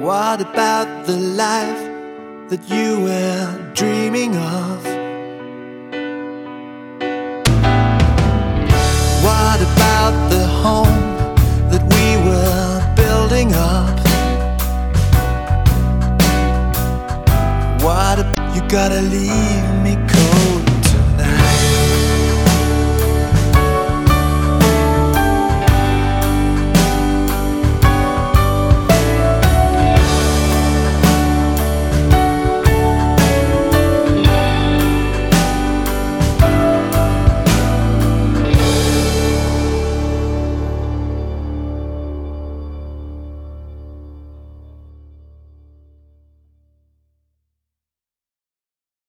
What about the life that you were dreaming of? What about the home that we were building up? What about you gotta leave me cold?